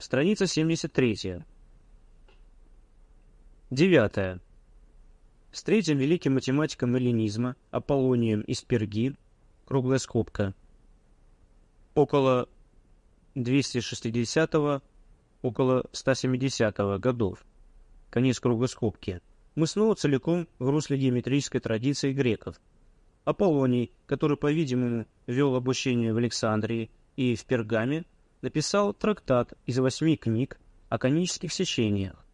Страница 73. Девятое. С третьим великим математиком эллинизма Аполлонием из Перги, круглая скобка, около 260 около 170 годов, конец круглой скобки, мы снова целиком в русле геометрической традиции греков. Аполлоний, который, по-видимому, вел обучение в Александрии и в Пергаме, написал трактат из восьми книг о конических сечениях.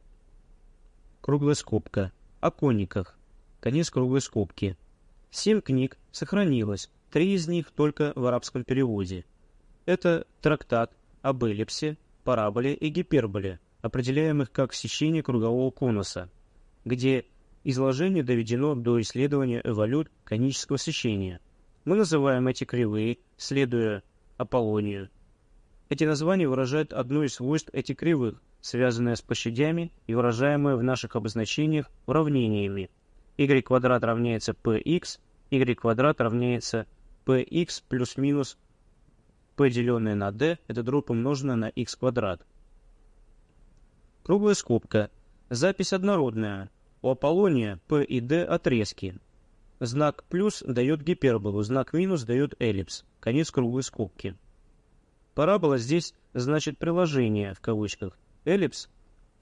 Круглая скобка. О кониках. Конец круглой скобки. Семь книг сохранилось, три из них только в арабском переводе. Это трактат об эллипсе, параболе и гиперболе, определяемых как сечение кругового конуса, где изложение доведено до исследования эволют конического сечения. Мы называем эти кривые, следуя Аполлонию. Эти названия выражают одно из свойств этих кривых, связанное с площадями и выражаемое в наших обозначениях уравнениями. y квадрат равняется px, y квадрат равняется px плюс-минус p деленное на d – это дробь умноженная на x квадрат. Круглая скобка. Запись однородная. У Аполлония p и d отрезки. Знак плюс дает гиперболу, знак минус дает эллипс. Конец круглой скобки. Парабола здесь значит приложение в кавычках. Эллипс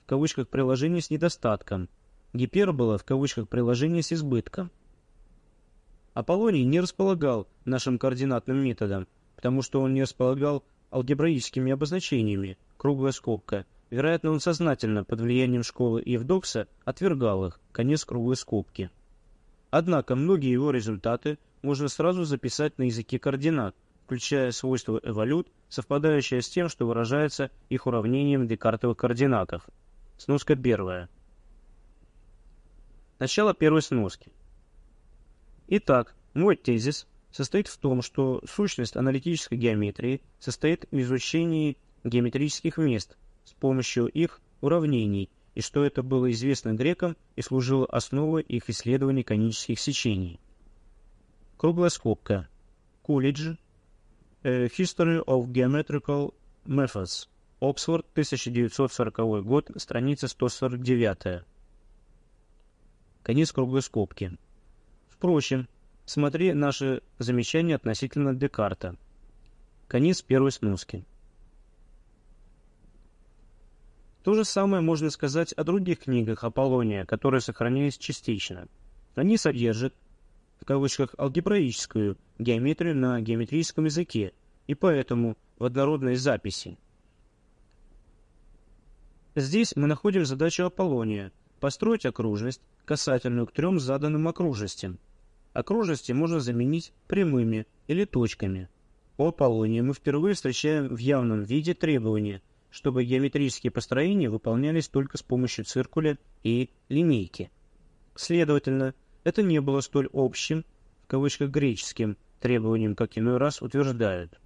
в кавычках приложение с недостатком. Гипербола в кавычках приложение с избытком. Аполлоний не располагал нашим координатным методом, потому что он не располагал алгебраическими обозначениями, круглая скобка. Вероятно, он сознательно, под влиянием школы Евдокса, отвергал их, конец круглой скобки. Однако многие его результаты можно сразу записать на языке координат, включая свойства эволют, совпадающее с тем, что выражается их уравнением в декартовых координатах. Сноска первая. Начало первой сноски. Итак, мой тезис состоит в том, что сущность аналитической геометрии состоит в изучении геометрических мест с помощью их уравнений, и что это было известно грекам и служило основой их исследований конических сечений. Круглая скобка. Кулидж. History of Geometrical Methods. Оксфорд, 1940 год, страница 149. Конец круглой скобки. Впрочем, Смотри наши замечания относительно Декарта. Конец первой сноски. То же самое можно сказать о других книгах Аполлония, которые сохранились частично. Они содержат, в кавычках, алгебраическую геометрию на геометрическом языке, и поэтому в однородной записи. Здесь мы находим задачу Аполлония – построить окружность, касательную к трем заданным окружностям – Окружности можно заменить прямыми или точками. По Аполлонии мы впервые встречаем в явном виде требования, чтобы геометрические построения выполнялись только с помощью циркуля и линейки. Следовательно, это не было столь общим, в кавычках греческим, требованием, как иной раз утверждают.